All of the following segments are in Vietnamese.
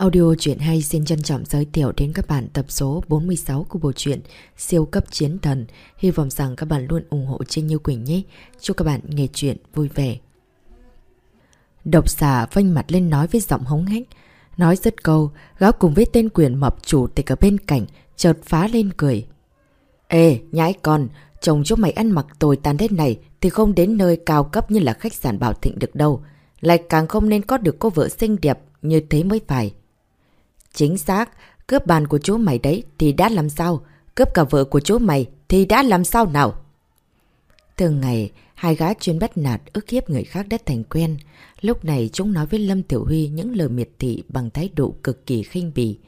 Audio truyện hay xin trân trọng giới thiệu đến các bạn tập số 46 của bộ truyện Siêu cấp chiến thần. Hy vọng rằng các bạn luôn ủng hộ Trinh Như Quỳnh nhé. Chúc các bạn nghe truyện vui vẻ. Độc giả vênh mặt lên nói với giọng hống hách. Nói rất câu, gáo cùng với tên quyền mập chủ tịch ở bên cạnh, chợt phá lên cười. Ê, nhãi con, chồng cho mày ăn mặc tồi tàn thế này thì không đến nơi cao cấp như là khách sạn Bảo Thịnh được đâu. Lại càng không nên có được cô vợ xinh đẹp như thế mới phải. Chính xác, cướp bàn của chú mày đấy thì đã làm sao? Cướp cả vợ của chú mày thì đã làm sao nào? Thường ngày, hai gái chuyên bắt nạt ức hiếp người khác đã thành quen. Lúc này chúng nói với Lâm Tiểu Huy những lời miệt thị bằng thái độ cực kỳ khinh bỉ.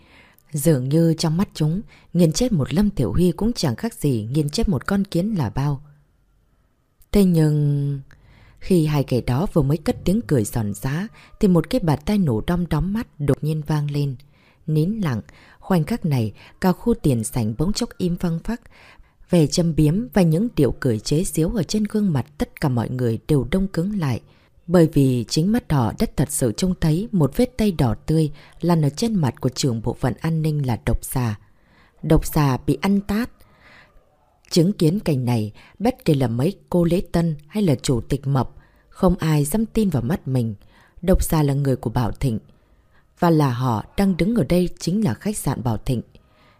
Dường như trong mắt chúng, nghiền chết một Lâm Tiểu Huy cũng chẳng khác gì nghiền chết một con kiến là bao. Thế nhưng... Khi hai kẻ đó vừa mới cất tiếng cười giòn giá, thì một cái bạt tay nổ đom đóm mắt đột nhiên vang lên. Nín lặng, khoảnh khắc này, cả khu tiền sảnh bỗng chốc im phăng phắc. Về châm biếm và những điệu cười chế xíu ở trên gương mặt tất cả mọi người đều đông cứng lại. Bởi vì chính mắt họ đã thật sự trông thấy một vết tay đỏ tươi lăn ở trên mặt của trưởng bộ phận an ninh là độc xà. Độc xà bị ăn tát. Chứng kiến cảnh này, bất kể là mấy cô lễ tân hay là chủ tịch mập, không ai dám tin vào mắt mình. Độc xà là người của Bảo Thịnh. Và là họ đang đứng ở đây chính là khách sạn Bảo Thịnh.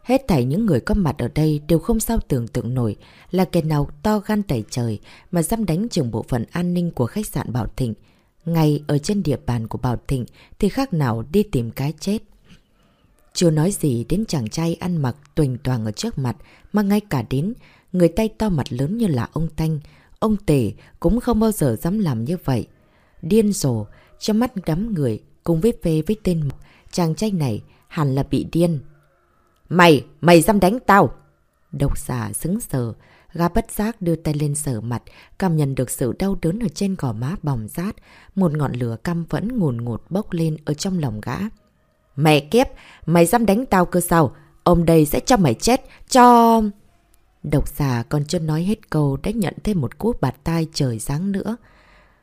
Hết thảy những người có mặt ở đây đều không sao tưởng tượng nổi là kẻ nào to gan tẩy trời mà dám đánh trưởng bộ phận an ninh của khách sạn Bảo Thịnh. Ngay ở trên địa bàn của Bảo Thịnh thì khác nào đi tìm cái chết. Chưa nói gì đến chàng trai ăn mặc tuỳnh toàn ở trước mặt mà ngay cả đến người tay to mặt lớn như là ông Thanh, ông Tể cũng không bao giờ dám làm như vậy. Điên rồ, trong mắt đám người cùng với phê với tên chàng trai này hẳn là bị điên. Mày, mày dám đánh tao! Độc giả xứng sờ, gã bất giác đưa tay lên sở mặt, cảm nhận được sự đau đớn ở trên gò má bỏng rát, một ngọn lửa căm vẫn ngùn ngụt bốc lên ở trong lòng gã. Mẹ kiếp, mày dám đánh tao cơ sao? Ông đây sẽ cho mày chết, cho... Độc giả còn chưa nói hết câu đã nhận thêm một cú bạt tai trời sáng nữa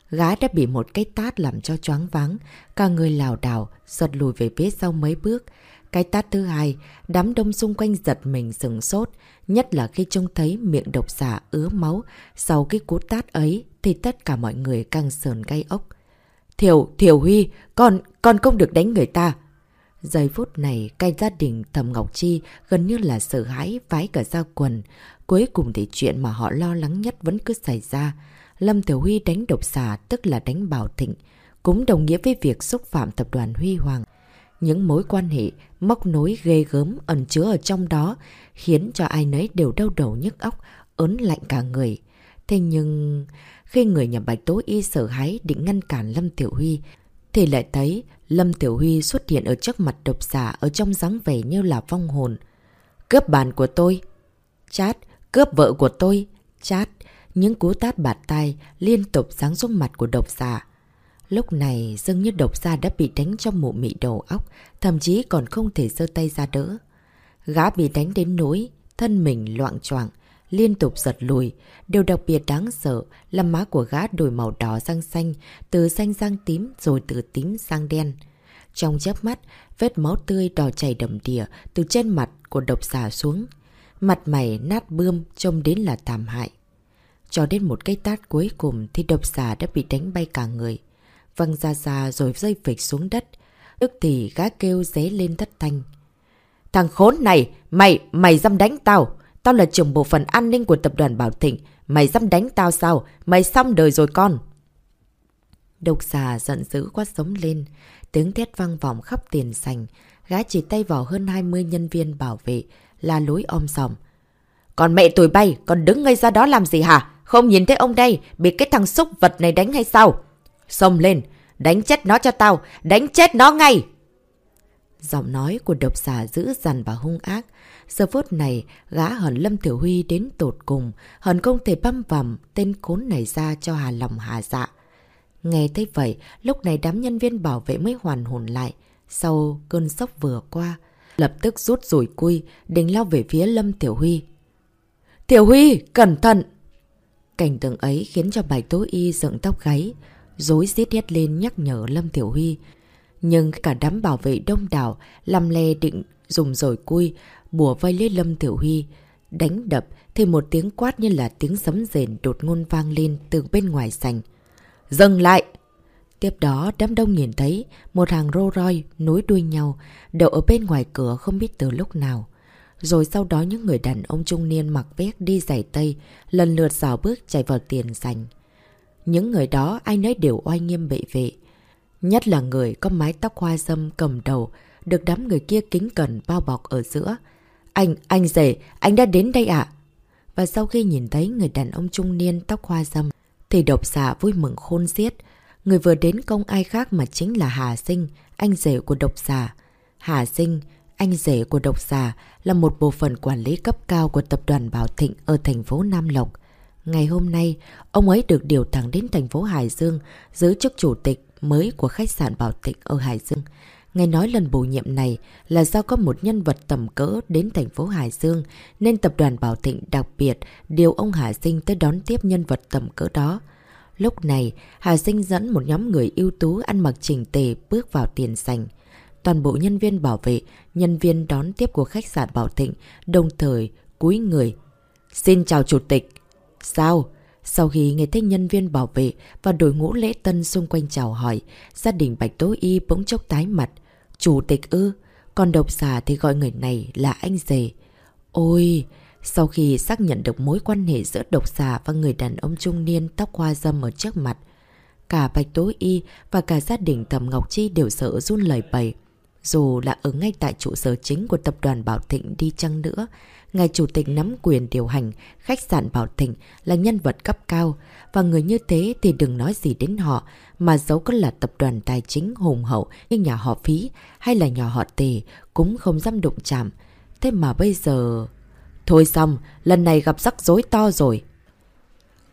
gã đã bị một cái tát làm cho choáng váng, cả người lào đảo, giật lùi về phía sau mấy bước. Cái tát thứ hai, đám đông xung quanh giật mình sừng sốt, nhất là khi trông thấy miệng độc giả ứa máu. Sau cái cú tát ấy thì tất cả mọi người căng sờn gai ốc. Thiểu, Thiểu Huy, con, con không được đánh người ta. Giây phút này, cái gia đình Thầm Ngọc Chi gần như là sợ hãi vái cả ra quần. Cuối cùng thì chuyện mà họ lo lắng nhất vẫn cứ xảy ra. Lâm Tiểu Huy đánh độc xà tức là đánh Bảo Thịnh, cũng đồng nghĩa với việc xúc phạm tập đoàn Huy Hoàng. Những mối quan hệ móc nối ghê gớm ẩn chứa ở trong đó khiến cho ai nấy đều đau đầu nhức óc, ớn lạnh cả người. Thế nhưng khi người nhà Bạch Tố Y sợ hãi định ngăn cản Lâm Tiểu Huy thì lại thấy Lâm Tiểu Huy xuất hiện ở trước mặt độc giả ở trong dáng vẻ như là vong hồn. Cướp bàn của tôi. Chát, cướp vợ của tôi. Chát, những cú tát bạt tay liên tục sáng xuống mặt của độc giả. Lúc này dường như độc giả đã bị đánh trong mụ mị đầu óc, thậm chí còn không thể giơ tay ra đỡ. Gã bị đánh đến nỗi, thân mình loạn choạng liên tục giật lùi. Điều đặc biệt đáng sợ là má của gã đổi màu đỏ sang xanh, từ xanh sang tím rồi từ tím sang đen. Trong chớp mắt, vết máu tươi đỏ chảy đầm đìa từ trên mặt của độc giả xuống. Mặt mày nát bươm trông đến là thảm hại. Cho đến một cái tát cuối cùng thì độc giả đã bị đánh bay cả người. Văng ra ra rồi rơi phịch xuống đất. Ước thì gã kêu dế lên thất thanh. Thằng khốn này, mày, mày dám đánh tao. Tao là trưởng bộ phận an ninh của tập đoàn Bảo Thịnh. Mày dám đánh tao sao? Mày xong đời rồi con. Độc giả giận dữ quá sống lên. Tiếng thét vang vọng khắp tiền sành. Gã chỉ tay vào hơn 20 nhân viên bảo vệ. là lối om sòm. Còn mẹ tụi bay, còn đứng ngay ra đó làm gì hả? Không nhìn thấy ông đây, bị cái thằng xúc vật này đánh hay sao? Xông lên, đánh chết nó cho tao, đánh chết nó ngay! Giọng nói của độc giả dữ dằn và hung ác. Giờ phút này, gã hận Lâm Tiểu Huy đến tột cùng, hận không thể băm vằm tên cốn này ra cho hà lòng hà dạ. Nghe thấy vậy, lúc này đám nhân viên bảo vệ mới hoàn hồn lại. Sau cơn sốc vừa qua, lập tức rút rủi cui, định lao về phía Lâm Tiểu Huy. Tiểu Huy, cẩn thận! Cảnh tượng ấy khiến cho bài tố y dựng tóc gáy, dối rít hét lên nhắc nhở Lâm Tiểu Huy. Nhưng cả đám bảo vệ đông đảo, làm le định dùng rồi cui, bùa vây lấy Lâm Tiểu Huy. Đánh đập thì một tiếng quát như là tiếng sấm rền đột ngôn vang lên từ bên ngoài sành. Dừng lại! Tiếp đó đám đông nhìn thấy một hàng rô roi nối đuôi nhau đậu ở bên ngoài cửa không biết từ lúc nào. Rồi sau đó những người đàn ông trung niên mặc vét đi giày tây lần lượt dào bước chạy vào tiền sành. Những người đó ai nấy đều oai nghiêm bệ vệ. Nhất là người có mái tóc hoa dâm cầm đầu được đám người kia kính cẩn bao bọc ở giữa. Anh, anh rể, anh đã đến đây ạ. Và sau khi nhìn thấy người đàn ông trung niên tóc hoa dâm thì độc giả dạ vui mừng khôn xiết. Người vừa đến công ai khác mà chính là Hà Sinh, anh rể của độc giả. Hà Sinh, anh rể của độc giả là một bộ phận quản lý cấp cao của tập đoàn Bảo Thịnh ở thành phố Nam Lộc. Ngày hôm nay, ông ấy được điều thẳng đến thành phố Hải Dương giữ chức chủ tịch mới của khách sạn Bảo Thịnh ở Hải Dương. Nghe nói lần bổ nhiệm này là do có một nhân vật tầm cỡ đến thành phố Hải Dương nên tập đoàn Bảo Thịnh đặc biệt điều ông Hà Sinh tới đón tiếp nhân vật tầm cỡ đó. Lúc này, Hà Sinh dẫn một nhóm người ưu tú ăn mặc chỉnh tề bước vào tiền sành. Toàn bộ nhân viên bảo vệ, nhân viên đón tiếp của khách sạn Bảo Thịnh đồng thời cúi người. Xin chào Chủ tịch. Sao? Sau khi nghe thấy nhân viên bảo vệ và đội ngũ lễ tân xung quanh chào hỏi, gia đình Bạch Tố Y bỗng chốc tái mặt. Chủ tịch ư, còn độc xà thì gọi người này là anh rể. Ôi, sau khi xác nhận được mối quan hệ giữa độc xà và người đàn ông trung niên tóc hoa dâm ở trước mặt, cả Bạch Tố Y và cả gia đình Thẩm Ngọc Chi đều sợ run lời bày. Dù là ở ngay tại trụ sở chính của tập đoàn Bảo Thịnh đi chăng nữa, ngài chủ tịch nắm quyền điều hành khách sạn Bảo Thịnh là nhân vật cấp cao, và người như thế thì đừng nói gì đến họ, mà dấu có là tập đoàn tài chính hùng hậu như nhà họ Phí hay là nhà họ Tề cũng không dám đụng chạm. Thế mà bây giờ... Thôi xong, lần này gặp rắc rối to rồi.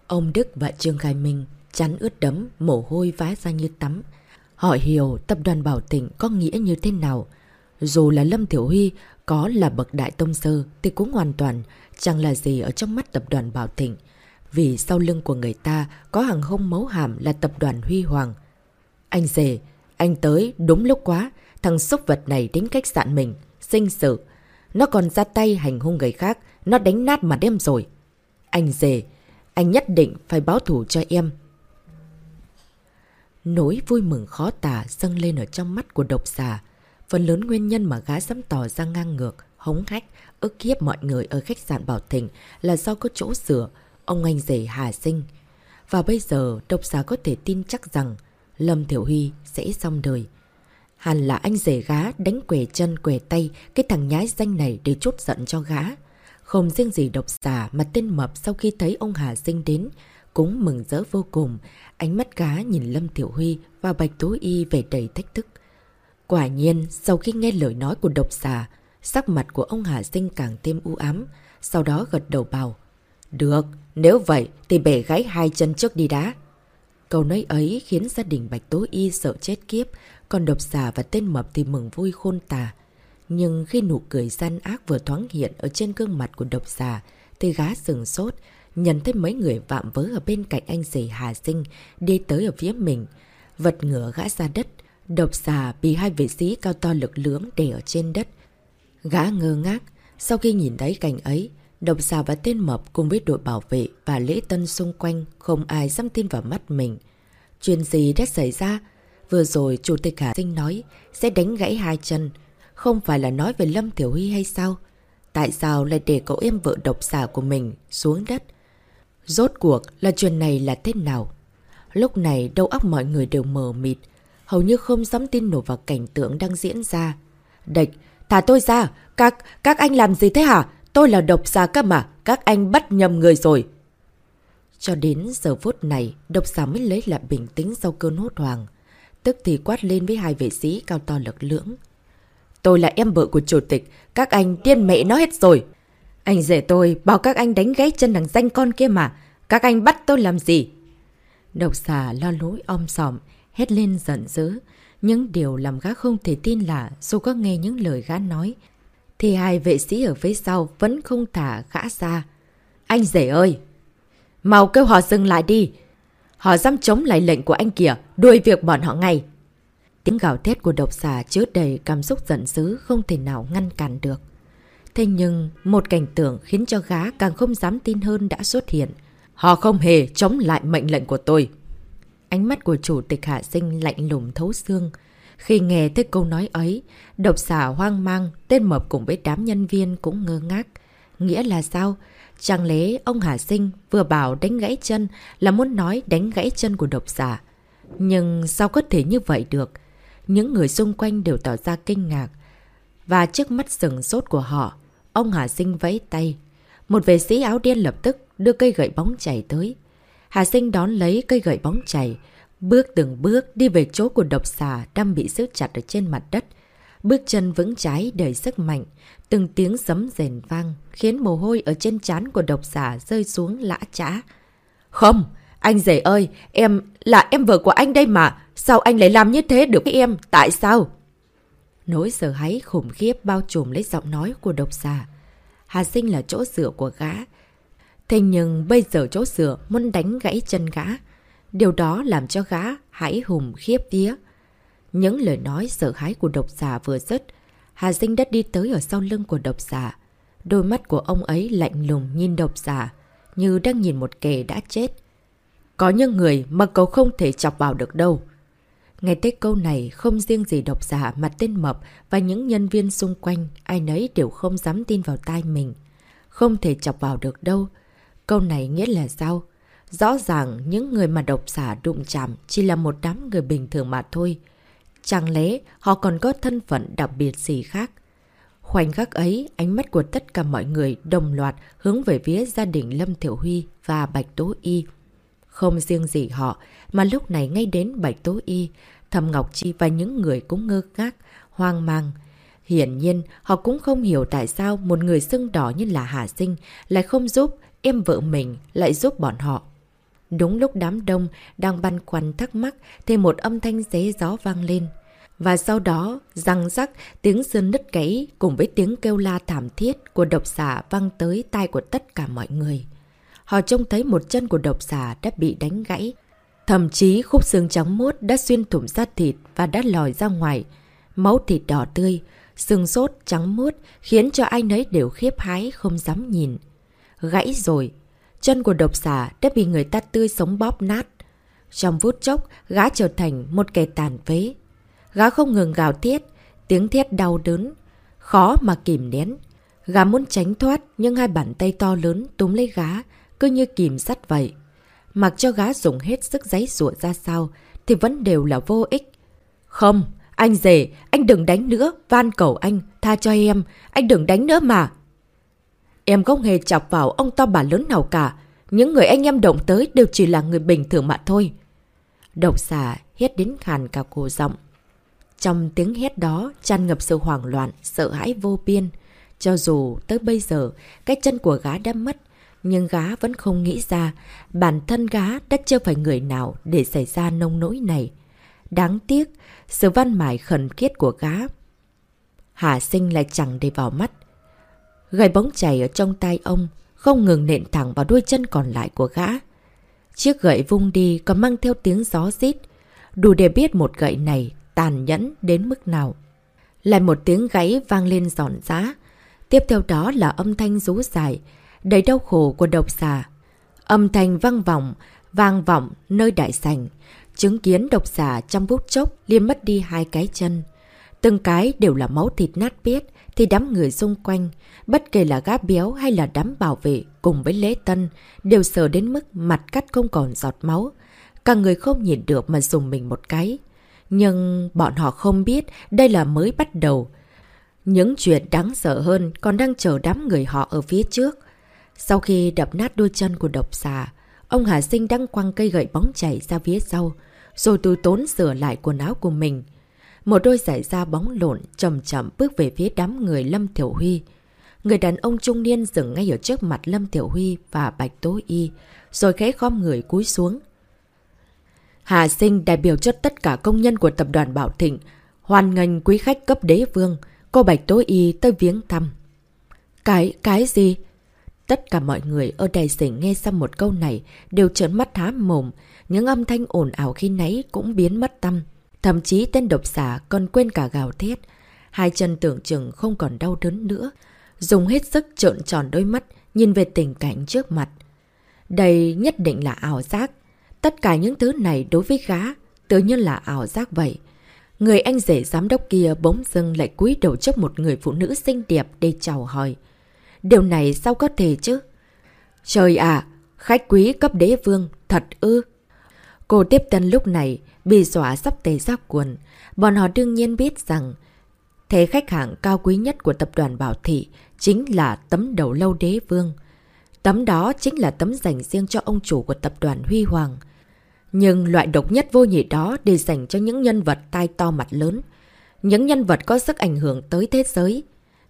Ông Đức và Trương Khai Minh chắn ướt đấm, mồ hôi vá ra như tắm. Họ hiểu tập đoàn Bảo Thịnh có nghĩa như thế nào. Dù là Lâm Thiểu Huy có là bậc đại tông sơ thì cũng hoàn toàn chẳng là gì ở trong mắt tập đoàn Bảo Thịnh. Vì sau lưng của người ta có hàng không mấu hàm là tập đoàn Huy Hoàng. Anh rể, anh tới đúng lúc quá, thằng sốc vật này đến khách sạn mình, sinh sự. Nó còn ra tay hành hung người khác, nó đánh nát mà đem rồi. Anh rể, anh nhất định phải báo thủ cho em. Nỗi vui mừng khó tả dâng lên ở trong mắt của độc giả. Phần lớn nguyên nhân mà gái dám tỏ ra ngang ngược, hống hách, ức hiếp mọi người ở khách sạn Bảo Thịnh là do có chỗ sửa, ông anh rể Hà Sinh. Và bây giờ độc giả có thể tin chắc rằng Lâm Thiểu Huy sẽ xong đời. Hẳn là anh rể gá đánh quẻ chân quẻ tay cái thằng nhái danh này để chút giận cho gá. Không riêng gì độc giả mà tên mập sau khi thấy ông Hà Sinh đến cũng mừng rỡ vô cùng. Ánh mắt cá nhìn Lâm Tiểu Huy và Bạch Tố Y về đầy thách thức. Quả nhiên, sau khi nghe lời nói của độc giả, sắc mặt của ông Hà Sinh càng thêm u ám, sau đó gật đầu bảo. Được, nếu vậy thì bể gãy hai chân trước đi đá. Câu nói ấy khiến gia đình Bạch Tố Y sợ chết kiếp, còn độc giả và tên mập thì mừng vui khôn tà. Nhưng khi nụ cười gian ác vừa thoáng hiện ở trên gương mặt của độc giả, thì gá sừng sốt, nhận thấy mấy người vạm vớ ở bên cạnh anh rể Hà Sinh đi tới ở phía mình. Vật ngửa gã ra đất, độc xà bị hai vệ sĩ cao to lực lưỡng để ở trên đất. Gã ngơ ngác, sau khi nhìn thấy cảnh ấy, độc xà và tên mập cùng với đội bảo vệ và lễ tân xung quanh không ai dám tin vào mắt mình. Chuyện gì đã xảy ra? Vừa rồi Chủ tịch Hà Sinh nói sẽ đánh gãy hai chân. Không phải là nói về Lâm Tiểu Huy hay sao? Tại sao lại để cậu em vợ độc xà của mình xuống đất? Rốt cuộc là chuyện này là thế nào? Lúc này đầu óc mọi người đều mờ mịt, hầu như không dám tin nổi vào cảnh tượng đang diễn ra. Địch, thả tôi ra! Các, các anh làm gì thế hả? Tôi là độc giả cơ mà, các anh bắt nhầm người rồi. Cho đến giờ phút này, độc giả mới lấy lại bình tĩnh sau cơn hốt hoàng. Tức thì quát lên với hai vệ sĩ cao to lực lưỡng. Tôi là em vợ của chủ tịch, các anh tiên mẹ nó hết rồi. Anh rể tôi bảo các anh đánh gãy chân thằng danh con kia mà. Các anh bắt tôi làm gì? Độc xà lo lối om sòm, hét lên giận dữ. Nhưng điều làm gã không thể tin là dù có nghe những lời gã nói, thì hai vệ sĩ ở phía sau vẫn không thả gã ra. Anh rể ơi! Mau kêu họ dừng lại đi! Họ dám chống lại lệnh của anh kìa, đuôi việc bọn họ ngay! Tiếng gào thét của độc xà chứa đầy cảm xúc giận dữ không thể nào ngăn cản được. Thế nhưng, một cảnh tượng khiến cho gá càng không dám tin hơn đã xuất hiện. Họ không hề chống lại mệnh lệnh của tôi. Ánh mắt của chủ tịch Hạ Sinh lạnh lùng thấu xương. Khi nghe thấy câu nói ấy, độc giả hoang mang, tên mập cùng với đám nhân viên cũng ngơ ngác. Nghĩa là sao? Chẳng lẽ ông Hà Sinh vừa bảo đánh gãy chân là muốn nói đánh gãy chân của độc giả. Nhưng sao có thể như vậy được? Những người xung quanh đều tỏ ra kinh ngạc. Và trước mắt sừng sốt của họ, ông Hà Sinh vẫy tay. Một vệ sĩ áo đen lập tức đưa cây gậy bóng chảy tới. Hà Sinh đón lấy cây gậy bóng chảy, bước từng bước đi về chỗ của độc xà đang bị giữ chặt ở trên mặt đất. Bước chân vững trái đầy sức mạnh, từng tiếng sấm rền vang, khiến mồ hôi ở trên trán của độc giả rơi xuống lã trã. Không, anh rể ơi, em là em vợ của anh đây mà, sao anh lại làm như thế được với em, tại sao? Nỗi sợ hãi khủng khiếp bao trùm lấy giọng nói của độc giả. Hà sinh là chỗ dựa của gã. Thế nhưng bây giờ chỗ dựa muốn đánh gãy chân gã. Điều đó làm cho gã hãi hùng khiếp vía. Những lời nói sợ hãi của độc giả vừa dứt, Hà Sinh đã đi tới ở sau lưng của độc giả. Đôi mắt của ông ấy lạnh lùng nhìn độc giả, như đang nhìn một kẻ đã chết. Có những người mà cậu không thể chọc vào được đâu. Nghe tới câu này, không riêng gì độc giả mà tên mập và những nhân viên xung quanh, ai nấy đều không dám tin vào tai mình. Không thể chọc vào được đâu. Câu này nghĩa là sao? Rõ ràng những người mà độc giả đụng chạm chỉ là một đám người bình thường mà thôi. Chẳng lẽ họ còn có thân phận đặc biệt gì khác? Khoảnh khắc ấy, ánh mắt của tất cả mọi người đồng loạt hướng về phía gia đình Lâm Thiểu Huy và Bạch Tố Y. Không riêng gì họ, mà lúc này ngay đến Bạch Tố Y, Thầm Ngọc Chi và những người cũng ngơ ngác, hoang mang. Hiển nhiên, họ cũng không hiểu tại sao một người xưng đỏ như là Hà Sinh lại không giúp em vợ mình lại giúp bọn họ. Đúng lúc đám đông đang băn khoăn thắc mắc thì một âm thanh xế gió vang lên. Và sau đó, răng rắc, tiếng sơn nứt gãy cùng với tiếng kêu la thảm thiết của độc giả vang tới tai của tất cả mọi người. Họ trông thấy một chân của độc xà đã bị đánh gãy. Thậm chí khúc xương trắng mốt đã xuyên thủng sát thịt và đã lòi ra ngoài. Máu thịt đỏ tươi, xương sốt trắng mốt khiến cho ai nấy đều khiếp hái không dám nhìn. Gãy rồi, Chân của độc xà đã bị người ta tươi sống bóp nát. Trong vút chốc, gã trở thành một kẻ tàn phế. Gã không ngừng gào thiết, tiếng thiết đau đớn, khó mà kìm nén. Gã muốn tránh thoát nhưng hai bàn tay to lớn túm lấy gã, cứ như kìm sắt vậy. Mặc cho gã dùng hết sức giấy rủa ra sao, thì vẫn đều là vô ích. Không, anh rể, anh đừng đánh nữa, van cầu anh, tha cho em, anh đừng đánh nữa mà. Em không hề chọc vào ông to bà lớn nào cả. Những người anh em động tới đều chỉ là người bình thường mà thôi. Độc xà hét đến khàn cả cổ giọng. Trong tiếng hét đó tràn ngập sự hoảng loạn, sợ hãi vô biên. Cho dù tới bây giờ cái chân của gá đã mất, nhưng gá vẫn không nghĩ ra bản thân gá đã chưa phải người nào để xảy ra nông nỗi này. Đáng tiếc, sự văn mải khẩn khiết của gá. Hà sinh lại chẳng để vào mắt. Gầy bóng chảy ở trong tay ông, không ngừng nện thẳng vào đuôi chân còn lại của gã. Chiếc gậy vung đi còn mang theo tiếng gió rít, đủ để biết một gậy này tàn nhẫn đến mức nào. Lại một tiếng gáy vang lên giòn giá. Tiếp theo đó là âm thanh rú dài, đầy đau khổ của độc giả, Âm thanh vang vọng, vang vọng nơi đại sảnh. Chứng kiến độc giả trong bút chốc liên mất đi hai cái chân. Từng cái đều là máu thịt nát biết, thì đám người xung quanh, bất kể là gáp béo hay là đám bảo vệ cùng với lễ tân, đều sợ đến mức mặt cắt không còn giọt máu. Cả người không nhìn được mà dùng mình một cái. Nhưng bọn họ không biết đây là mới bắt đầu. Những chuyện đáng sợ hơn còn đang chờ đám người họ ở phía trước. Sau khi đập nát đôi chân của độc xà, ông Hà Sinh đang quăng cây gậy bóng chảy ra phía sau, rồi từ tốn sửa lại quần áo của mình. Một đôi giải da bóng lộn chậm chậm bước về phía đám người Lâm Tiểu Huy. Người đàn ông trung niên dừng ngay ở trước mặt Lâm Tiểu Huy và Bạch Tố Y, rồi khẽ khom người cúi xuống. Hà Sinh đại biểu cho tất cả công nhân của tập đoàn Bảo Thịnh, hoàn ngành quý khách cấp đế vương, cô Bạch Tố Y tới viếng thăm. Cái, cái gì? Tất cả mọi người ở đại sảnh nghe xong một câu này đều trợn mắt há mồm, những âm thanh ồn ảo khi nãy cũng biến mất tâm. Thậm chí tên độc giả còn quên cả gào thét. Hai chân tưởng chừng không còn đau đớn nữa. Dùng hết sức trợn tròn đôi mắt, nhìn về tình cảnh trước mặt. Đây nhất định là ảo giác. Tất cả những thứ này đối với gá, tự nhiên là ảo giác vậy. Người anh rể giám đốc kia bỗng dưng lại cúi đầu trước một người phụ nữ xinh đẹp để chào hỏi. Điều này sao có thể chứ? Trời à, khách quý cấp đế vương, thật ư. Cô tiếp tân lúc này bị dọa sắp tề ra quần. Bọn họ đương nhiên biết rằng thế khách hàng cao quý nhất của tập đoàn Bảo Thị chính là tấm đầu lâu đế vương. Tấm đó chính là tấm dành riêng cho ông chủ của tập đoàn Huy Hoàng. Nhưng loại độc nhất vô nhị đó để dành cho những nhân vật tai to mặt lớn. Những nhân vật có sức ảnh hưởng tới thế giới.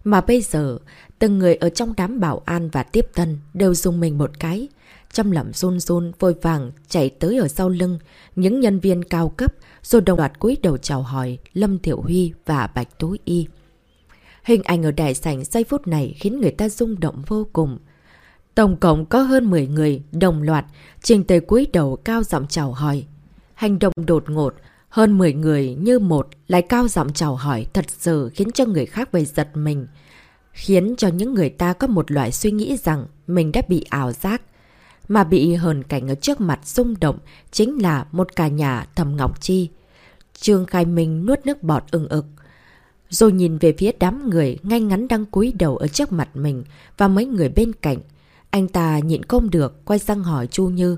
Mà bây giờ, từng người ở trong đám bảo an và tiếp tân đều dùng mình một cái. Trong lòng run run vội vàng chạy tới ở sau lưng những nhân viên cao cấp rồi đồng loạt cúi đầu chào hỏi Lâm Thiểu Huy và Bạch Tố Y. Hình ảnh ở đại sảnh giây phút này khiến người ta rung động vô cùng. Tổng cộng có hơn 10 người đồng loạt trình tề cúi đầu cao giọng chào hỏi. Hành động đột ngột, hơn 10 người như một lại cao giọng chào hỏi thật sự khiến cho người khác phải giật mình. Khiến cho những người ta có một loại suy nghĩ rằng mình đã bị ảo giác. Mà bị hờn cảnh ở trước mặt rung động chính là một cả nhà thầm Ngọc Chi. Trương Khai Minh nuốt nước bọt ưng ực. Rồi nhìn về phía đám người ngay ngắn đang cúi đầu ở trước mặt mình và mấy người bên cạnh. Anh ta nhịn không được, quay sang hỏi Chu Như.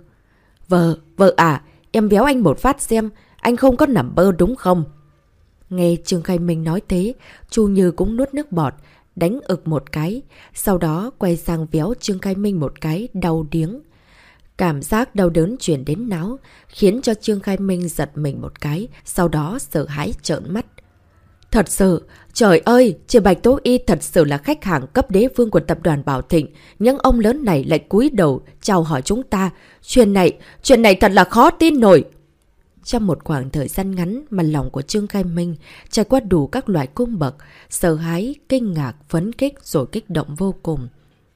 Vợ, vợ à, em béo anh một phát xem, anh không có nằm bơ đúng không? Nghe Trương Khai Minh nói thế, Chu Như cũng nuốt nước bọt, đánh ực một cái, sau đó quay sang véo Trương Khai Minh một cái, đau điếng. Cảm giác đau đớn chuyển đến não, khiến cho Trương Khai Minh giật mình một cái, sau đó sợ hãi trợn mắt. Thật sự, trời ơi, chị Bạch Tố Y thật sự là khách hàng cấp đế vương của tập đoàn Bảo Thịnh. Những ông lớn này lại cúi đầu chào hỏi chúng ta. Chuyện này, chuyện này thật là khó tin nổi. Trong một khoảng thời gian ngắn mà lòng của Trương Khai Minh trải qua đủ các loại cung bậc, sợ hãi, kinh ngạc, phấn kích rồi kích động vô cùng.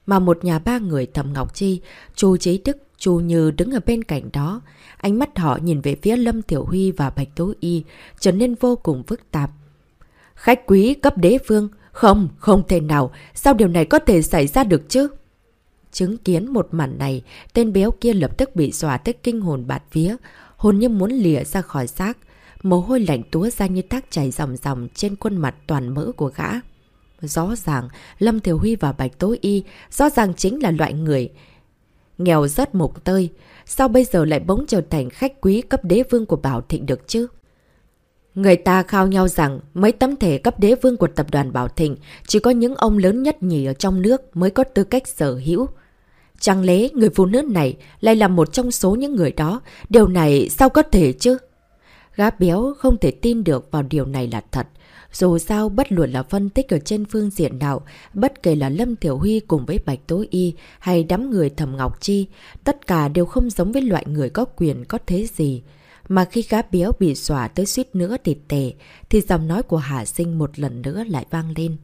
Mà một nhà ba người thầm Ngọc Chi, Chu Chí Đức, Chu Như đứng ở bên cạnh đó. Ánh mắt họ nhìn về phía Lâm Tiểu Huy và Bạch Tố Y trở nên vô cùng phức tạp. Khách quý cấp đế phương Không, không thể nào. Sao điều này có thể xảy ra được chứ? Chứng kiến một màn này, tên béo kia lập tức bị dọa tới kinh hồn bạt vía. Hồn như muốn lìa ra khỏi xác. Mồ hôi lạnh túa ra như thác chảy dòng dòng trên khuôn mặt toàn mỡ của gã. Rõ ràng, Lâm Thiểu Huy và Bạch Tố Y rõ ràng chính là loại người nghèo rất mục tơi. Sao bây giờ lại bỗng trở thành khách quý cấp đế vương của Bảo Thịnh được chứ? Người ta khao nhau rằng mấy tấm thể cấp đế vương của tập đoàn Bảo Thịnh chỉ có những ông lớn nhất nhì ở trong nước mới có tư cách sở hữu. Chẳng lẽ người phụ nữ này lại là một trong số những người đó? Điều này sao có thể chứ? Gá béo không thể tin được vào điều này là thật. Dù sao bất luận là phân tích ở trên phương diện nào, bất kể là Lâm Tiểu Huy cùng với Bạch Tố Y hay đám người Thầm Ngọc Chi, tất cả đều không giống với loại người có quyền có thế gì. Mà khi gá béo bị xòa tới suýt nữa thì tệ, thì giọng nói của Hà Sinh một lần nữa lại vang lên.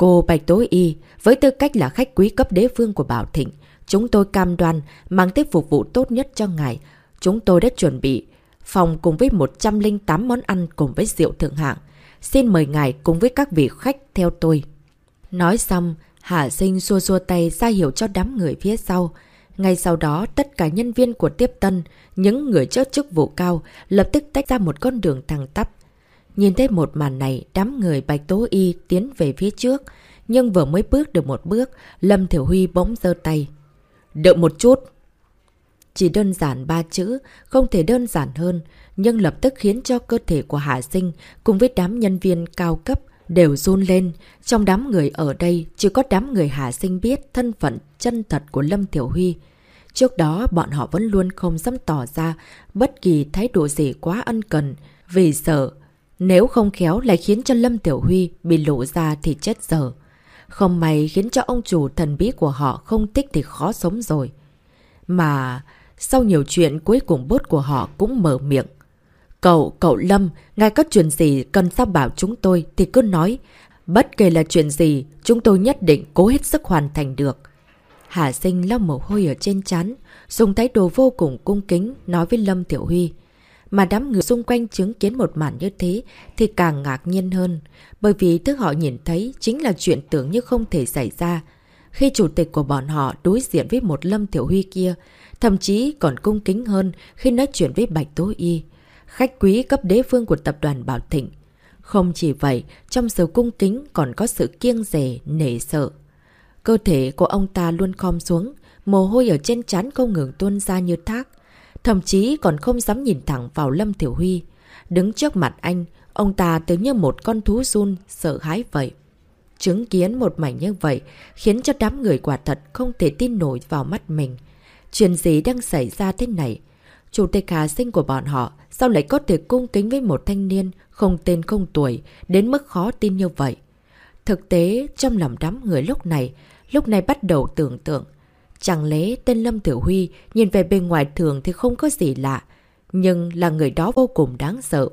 Cô Bạch Tố Y, với tư cách là khách quý cấp đế phương của Bảo Thịnh, chúng tôi cam đoan mang tiếp phục vụ tốt nhất cho ngài. Chúng tôi đã chuẩn bị phòng cùng với 108 món ăn cùng với rượu thượng hạng. Xin mời ngài cùng với các vị khách theo tôi. Nói xong, Hạ Sinh xua xua tay ra hiểu cho đám người phía sau. Ngay sau đó, tất cả nhân viên của tiếp tân, những người chốt chức vụ cao, lập tức tách ra một con đường thẳng tắp. Nhìn thấy một màn này, đám người Bạch Tố Y tiến về phía trước. Nhưng vừa mới bước được một bước, Lâm Thiểu Huy bỗng giơ tay. Đợi một chút! Chỉ đơn giản ba chữ, không thể đơn giản hơn, nhưng lập tức khiến cho cơ thể của Hạ Sinh cùng với đám nhân viên cao cấp đều run lên. Trong đám người ở đây, chỉ có đám người Hạ Sinh biết thân phận chân thật của Lâm Tiểu Huy. Trước đó, bọn họ vẫn luôn không dám tỏ ra bất kỳ thái độ gì quá ân cần, vì sợ nếu không khéo lại khiến cho Lâm Tiểu Huy bị lộ ra thì chết dở, Không may khiến cho ông chủ thần bí của họ không thích thì khó sống rồi. Mà sau nhiều chuyện cuối cùng bốt của họ cũng mở miệng. Cậu, cậu Lâm, ngài có chuyện gì cần sao bảo chúng tôi thì cứ nói. Bất kể là chuyện gì, chúng tôi nhất định cố hết sức hoàn thành được. Hà sinh lau mồ hôi ở trên chán, dùng thái độ vô cùng cung kính nói với Lâm Tiểu Huy. Mà đám người xung quanh chứng kiến một màn như thế thì càng ngạc nhiên hơn. Bởi vì thứ họ nhìn thấy chính là chuyện tưởng như không thể xảy ra. Khi chủ tịch của bọn họ đối diện với một Lâm Tiểu Huy kia, thậm chí còn cung kính hơn khi nói chuyện với Bạch Tố Y, khách quý cấp đế phương của tập đoàn Bảo Thịnh. Không chỉ vậy, trong sự cung kính còn có sự kiêng rẻ, nể sợ. Cơ thể của ông ta luôn khom xuống, mồ hôi ở trên trán không ngừng tuôn ra như thác. Thậm chí còn không dám nhìn thẳng vào Lâm Thiểu Huy. Đứng trước mặt anh, ông ta tự như một con thú run, sợ hãi vậy. Chứng kiến một mảnh như vậy khiến cho đám người quả thật không thể tin nổi vào mắt mình. Chuyện gì đang xảy ra thế này? Chủ tịch Hà Sinh của bọn họ sao lại có thể cung kính với một thanh niên không tên không tuổi đến mức khó tin như vậy? Thực tế, trong lòng đám người lúc này, lúc này bắt đầu tưởng tượng. Chẳng lẽ tên Lâm Tiểu Huy nhìn về bên ngoài thường thì không có gì lạ, nhưng là người đó vô cùng đáng sợ.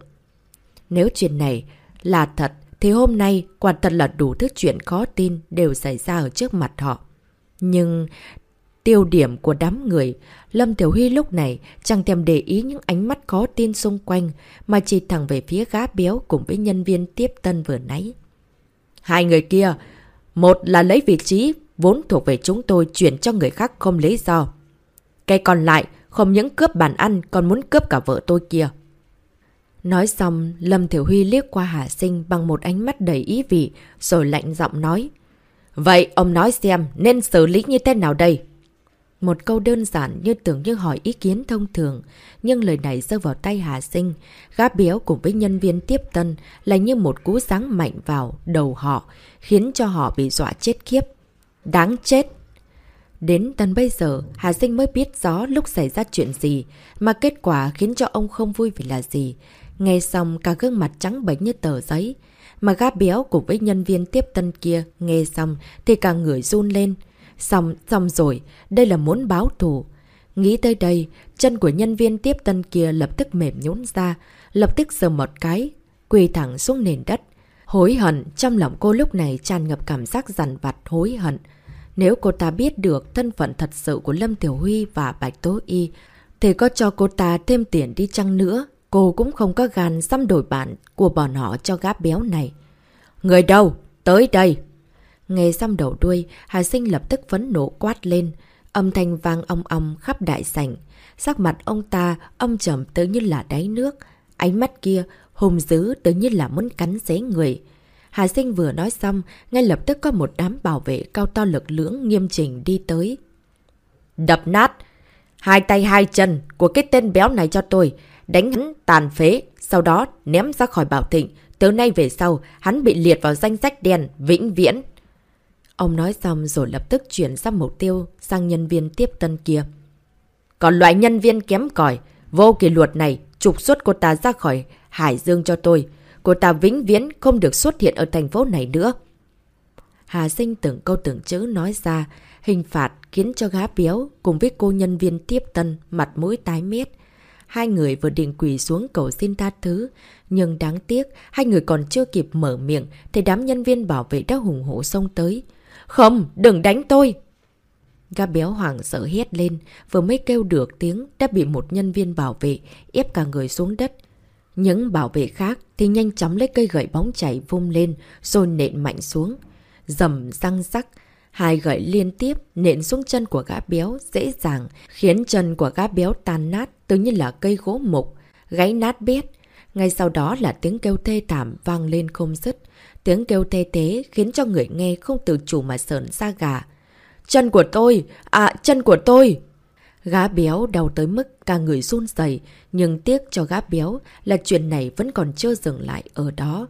Nếu chuyện này là thật, thì hôm nay quả thật là đủ thứ chuyện khó tin đều xảy ra ở trước mặt họ. Nhưng tiêu điểm của đám người, Lâm Tiểu Huy lúc này chẳng thèm để ý những ánh mắt khó tin xung quanh mà chỉ thẳng về phía gá béo cùng với nhân viên tiếp tân vừa nãy. Hai người kia, một là lấy vị trí vốn thuộc về chúng tôi chuyển cho người khác không lý do. Cái còn lại, không những cướp bàn ăn còn muốn cướp cả vợ tôi kia. Nói xong, Lâm Thiểu Huy liếc qua Hà Sinh bằng một ánh mắt đầy ý vị, rồi lạnh giọng nói. Vậy ông nói xem nên xử lý như thế nào đây? Một câu đơn giản như tưởng như hỏi ý kiến thông thường, nhưng lời này rơi vào tay Hà Sinh. gáp béo cùng với nhân viên tiếp tân là như một cú sáng mạnh vào đầu họ, khiến cho họ bị dọa chết khiếp. Đáng chết! Đến tận bây giờ, Hà Sinh mới biết rõ lúc xảy ra chuyện gì, mà kết quả khiến cho ông không vui vì là gì. Nghe xong cả gương mặt trắng bệnh như tờ giấy. Mà gá béo cùng với nhân viên tiếp tân kia nghe xong thì cả người run lên. Xong, xong rồi, đây là muốn báo thù. Nghĩ tới đây, chân của nhân viên tiếp tân kia lập tức mềm nhũn ra, lập tức sờ một cái, quỳ thẳng xuống nền đất. Hối hận, trong lòng cô lúc này tràn ngập cảm giác rằn vặt hối hận. Nếu cô ta biết được thân phận thật sự của Lâm Tiểu Huy và Bạch Tố Y, thì có cho cô ta thêm tiền đi chăng nữa, cô cũng không có gan xăm đổi bạn của bọn họ cho gáp béo này. Người đâu? Tới đây! Nghe xăm đầu đuôi, Hà Sinh lập tức phấn nổ quát lên. Âm thanh vang ong ong khắp đại sảnh. Sắc mặt ông ta âm trầm tới như là đáy nước. Ánh mắt kia hùng dữ tới như là muốn cắn xé người. Hà Sinh vừa nói xong, ngay lập tức có một đám bảo vệ cao to lực lưỡng nghiêm chỉnh đi tới. Đập nát! Hai tay hai chân của cái tên béo này cho tôi, đánh hắn tàn phế, sau đó ném ra khỏi bảo thịnh. Từ nay về sau, hắn bị liệt vào danh sách đen, vĩnh viễn. Ông nói xong rồi lập tức chuyển sang mục tiêu sang nhân viên tiếp tân kia. Còn loại nhân viên kém cỏi vô kỷ luật này, trục xuất cô ta ra khỏi Hải Dương cho tôi. Cô ta vĩnh viễn không được xuất hiện ở thành phố này nữa. Hà sinh từng câu từng chữ nói ra, hình phạt khiến cho gá béo cùng với cô nhân viên tiếp tân mặt mũi tái mét. Hai người vừa định quỳ xuống cầu xin tha thứ, nhưng đáng tiếc hai người còn chưa kịp mở miệng thì đám nhân viên bảo vệ đã hùng hổ xông tới. Không, đừng đánh tôi! Gá béo hoảng sợ hét lên, vừa mới kêu được tiếng đã bị một nhân viên bảo vệ ép cả người xuống đất. Những bảo vệ khác thì nhanh chóng lấy cây gậy bóng chảy vung lên rồi nện mạnh xuống. Dầm răng sắc, hai gậy liên tiếp nện xuống chân của gã béo dễ dàng khiến chân của gã béo tan nát tự như là cây gỗ mục, gãy nát bét. Ngay sau đó là tiếng kêu thê thảm vang lên không dứt. Tiếng kêu thê tế khiến cho người nghe không tự chủ mà sờn ra gà. Chân của tôi! À, chân của tôi! Gá béo đau tới mức cả người run dày, nhưng tiếc cho gá béo là chuyện này vẫn còn chưa dừng lại ở đó.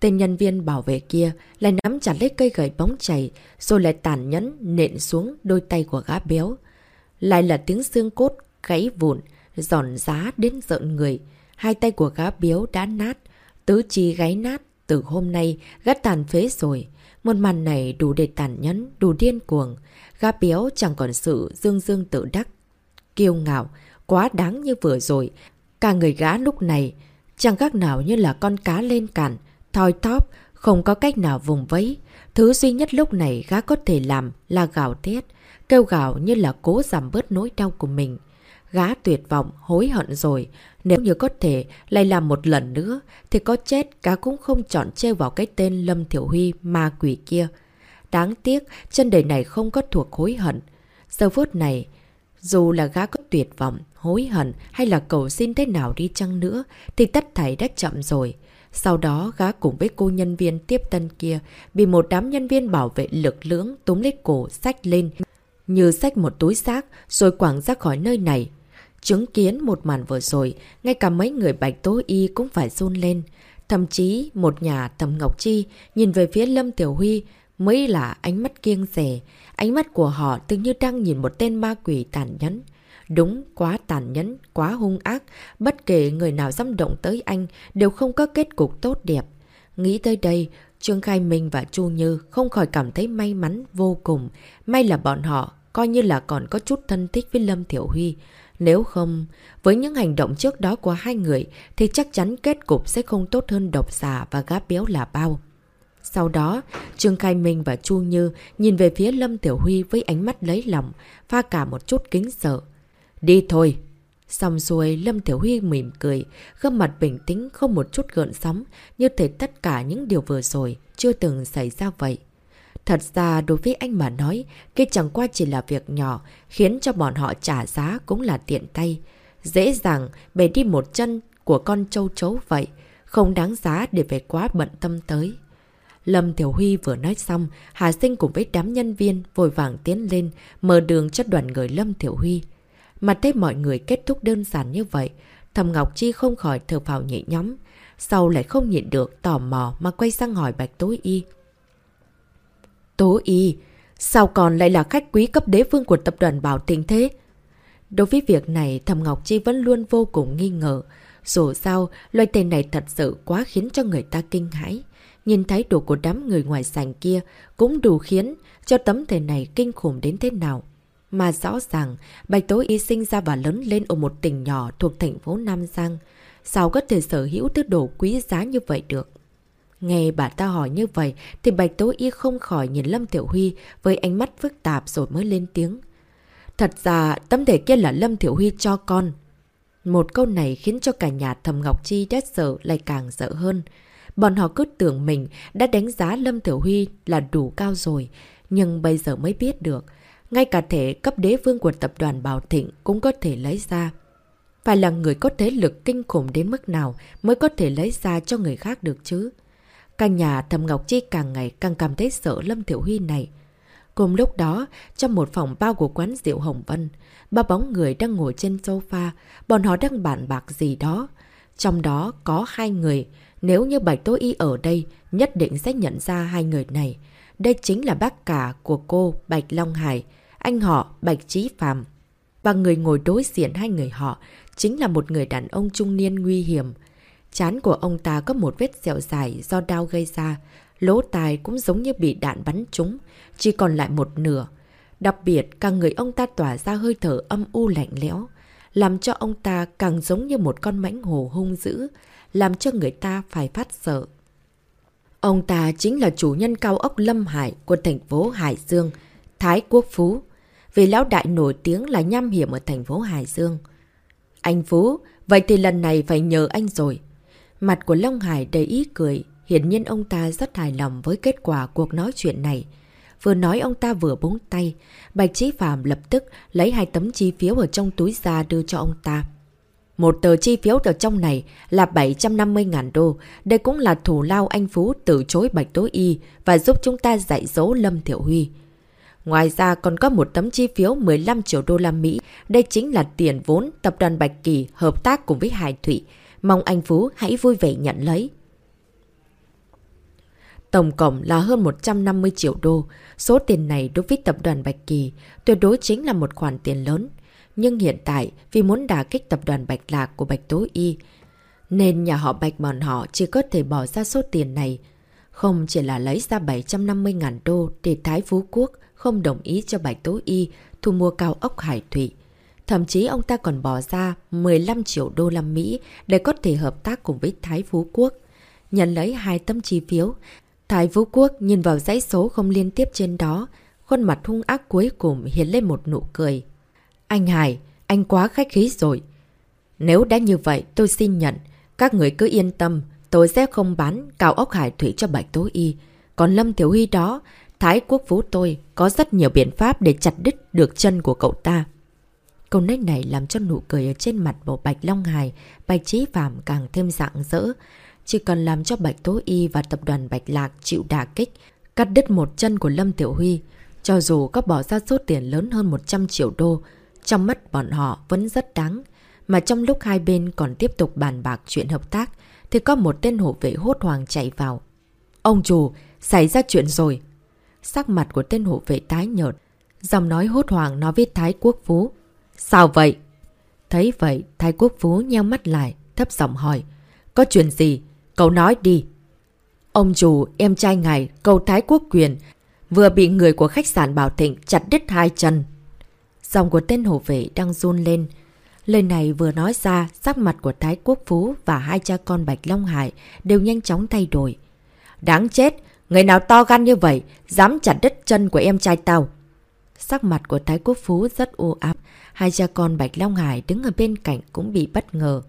Tên nhân viên bảo vệ kia lại nắm chặt lấy cây gậy bóng chảy, rồi lại tàn nhẫn nện xuống đôi tay của gá béo. Lại là tiếng xương cốt gãy vụn, giòn giá đến giận người. Hai tay của gá béo đã nát, tứ chi gáy nát, từ hôm nay, gã tàn phế rồi. Một màn này đủ để tàn nhẫn, đủ điên cuồng. gá béo chẳng còn sự dương dương tự đắc. Kiêu ngạo, quá đáng như vừa rồi. Cả người gã lúc này, chẳng khác nào như là con cá lên cạn, thoi thóp, không có cách nào vùng vẫy. Thứ duy nhất lúc này gã có thể làm là gào thét, kêu gào như là cố giảm bớt nỗi đau của mình. Gã tuyệt vọng, hối hận rồi. Nếu như có thể lại làm một lần nữa, thì có chết gã cũng không chọn treo vào cái tên Lâm Thiểu Huy ma quỷ kia. Đáng tiếc, chân đời này không có thuộc hối hận. Giờ phút này, dù là gã có tuyệt vọng, hối hận hay là cầu xin thế nào đi chăng nữa, thì tất thảy đã chậm rồi. Sau đó gã cùng với cô nhân viên tiếp tân kia bị một đám nhân viên bảo vệ lực lưỡng túm lấy cổ sách lên như sách một túi xác rồi quảng ra khỏi nơi này. Chứng kiến một màn vừa rồi, ngay cả mấy người bạch tố y cũng phải run lên. Thậm chí một nhà thầm Ngọc Chi nhìn về phía Lâm Tiểu Huy mới là ánh mắt kiêng rẻ. Ánh mắt của họ tự như đang nhìn một tên ma quỷ tàn nhẫn. Đúng, quá tàn nhẫn, quá hung ác. Bất kể người nào dám động tới anh đều không có kết cục tốt đẹp. Nghĩ tới đây, Trương Khai Minh và Chu Như không khỏi cảm thấy may mắn vô cùng. May là bọn họ coi như là còn có chút thân thích với Lâm Thiểu Huy. Nếu không, với những hành động trước đó của hai người thì chắc chắn kết cục sẽ không tốt hơn độc xà và gáp béo là bao. Sau đó, Trương Khai Minh và Chu Như nhìn về phía Lâm Tiểu Huy với ánh mắt lấy lòng, pha cả một chút kính sợ. Đi thôi! Xong xuôi, Lâm Tiểu Huy mỉm cười, gương mặt bình tĩnh không một chút gợn sóng, như thể tất cả những điều vừa rồi chưa từng xảy ra vậy. Thật ra đối với anh mà nói, cái chẳng qua chỉ là việc nhỏ, khiến cho bọn họ trả giá cũng là tiện tay. Dễ dàng bề đi một chân của con châu chấu vậy, không đáng giá để phải quá bận tâm tới. Lâm Thiểu Huy vừa nói xong, Hà Sinh cùng với đám nhân viên vội vàng tiến lên, mở đường cho đoàn người Lâm Thiểu Huy. Mà thấy mọi người kết thúc đơn giản như vậy, Thầm Ngọc Chi không khỏi thở phào nhẹ nhóm, sau lại không nhịn được tò mò mà quay sang hỏi Bạch Tố Y. Tố Y, sao còn lại là khách quý cấp đế vương của tập đoàn Bảo Tình thế? Đối với việc này, Thầm Ngọc Chi vẫn luôn vô cùng nghi ngờ. Dù sao, loài tên này thật sự quá khiến cho người ta kinh hãi. Nhìn thái độ của đám người ngoài sảnh kia cũng đủ khiến cho tấm thể này kinh khủng đến thế nào. Mà rõ ràng, Bạch Tố Y sinh ra và lớn lên ở một tỉnh nhỏ thuộc thành phố Nam Giang. Sao có thể sở hữu thứ đồ quý giá như vậy được? Nghe bà ta hỏi như vậy thì Bạch Tố Y không khỏi nhìn Lâm Tiểu Huy với ánh mắt phức tạp rồi mới lên tiếng. Thật ra tấm thể kia là Lâm Tiểu Huy cho con. Một câu này khiến cho cả nhà thầm Ngọc Chi đã sợ lại càng sợ hơn. Bọn họ cứ tưởng mình đã đánh giá Lâm Tiểu Huy là đủ cao rồi, nhưng bây giờ mới biết được. Ngay cả thể cấp đế vương của tập đoàn Bảo Thịnh cũng có thể lấy ra. Phải là người có thế lực kinh khủng đến mức nào mới có thể lấy ra cho người khác được chứ? Cả nhà Thầm Ngọc Chi càng ngày càng cảm thấy sợ Lâm Tiểu Huy này. Cùng lúc đó, trong một phòng bao của quán rượu Hồng Vân, ba bóng người đang ngồi trên sofa, bọn họ đang bàn bạc gì đó. Trong đó có hai người, nếu như Bạch Tố Y ở đây, nhất định sẽ nhận ra hai người này. Đây chính là bác cả của cô Bạch Long Hải, anh họ Bạch Trí Phạm. Và người ngồi đối diện hai người họ chính là một người đàn ông trung niên nguy hiểm. Chán của ông ta có một vết sẹo dài do đau gây ra, lỗ tai cũng giống như bị đạn bắn trúng, chỉ còn lại một nửa. Đặc biệt, càng người ông ta tỏa ra hơi thở âm u lạnh lẽo, làm cho ông ta càng giống như một con mãnh hồ hung dữ, làm cho người ta phải phát sợ. Ông ta chính là chủ nhân cao ốc Lâm Hải của thành phố Hải Dương, Thái Quốc Phú. Vì lão đại nổi tiếng là nham hiểm ở thành phố Hải Dương. Anh Phú, vậy thì lần này phải nhờ anh rồi. Mặt của Long Hải đầy ý cười, hiển nhiên ông ta rất hài lòng với kết quả cuộc nói chuyện này. Vừa nói ông ta vừa búng tay, Bạch Trí Phạm lập tức lấy hai tấm chi phiếu ở trong túi ra đưa cho ông ta. Một tờ chi phiếu ở trong này là 750.000 đô. Đây cũng là thủ lao anh Phú từ chối Bạch Tố Y và giúp chúng ta dạy dỗ Lâm Thiệu Huy. Ngoài ra còn có một tấm chi phiếu 15 triệu đô la Mỹ. Đây chính là tiền vốn tập đoàn Bạch Kỳ hợp tác cùng với Hải Thụy. Mong anh Phú hãy vui vẻ nhận lấy. Tổng cộng là hơn 150 triệu đô. Số tiền này đối với tập đoàn Bạch Kỳ tuyệt đối chính là một khoản tiền lớn. Nhưng hiện tại vì muốn đả kích tập đoàn Bạch Lạc của Bạch Tố Y nên nhà họ Bạch bọn họ chỉ có thể bỏ ra số tiền này. Không chỉ là lấy ra 750.000 đô để Thái Phú Quốc không đồng ý cho Bạch Tố Y thu mua cao ốc Hải Thụy. Thậm chí ông ta còn bỏ ra 15 triệu đô la Mỹ để có thể hợp tác cùng với Thái Phú Quốc. Nhận lấy hai tấm chi phiếu, Thái Phú Quốc nhìn vào dãy số không liên tiếp trên đó, khuôn mặt hung ác cuối cùng hiện lên một nụ cười. Anh Hải, anh quá khách khí rồi. Nếu đã như vậy, tôi xin nhận. Các người cứ yên tâm, tôi sẽ không bán cao ốc hải thủy cho Bạch Tố Y. Còn Lâm thiếu Huy đó, Thái Quốc Phú tôi có rất nhiều biện pháp để chặt đứt được chân của cậu ta. Câu nói này làm cho nụ cười ở trên mặt bộ Bạch Long Hải, Bạch Trí Phạm càng thêm rạng rỡ. Chỉ cần làm cho Bạch Tố Y và tập đoàn Bạch Lạc chịu đả kích, cắt đứt một chân của Lâm Tiểu Huy, cho dù có bỏ ra số tiền lớn hơn 100 triệu đô, trong mắt bọn họ vẫn rất đáng. Mà trong lúc hai bên còn tiếp tục bàn bạc chuyện hợp tác, thì có một tên hộ vệ hốt hoàng chạy vào. Ông chủ, xảy ra chuyện rồi. Sắc mặt của tên hộ vệ tái nhợt, dòng nói hốt hoàng nói với Thái Quốc Phú. Sao vậy? Thấy vậy, Thái Quốc Phú nheo mắt lại, thấp giọng hỏi. Có chuyện gì? Cậu nói đi. Ông chủ, em trai ngài, cầu Thái Quốc Quyền, vừa bị người của khách sạn Bảo Thịnh chặt đứt hai chân. Dòng của tên hộ vệ đang run lên. Lời này vừa nói ra, sắc mặt của Thái Quốc Phú và hai cha con Bạch Long Hải đều nhanh chóng thay đổi. Đáng chết! Người nào to gan như vậy, dám chặt đứt chân của em trai tao. Sắc mặt của Thái Quốc Phú rất u áp. Hai cha con Bạch Long Hải đứng ở bên cạnh cũng bị bất ngờ.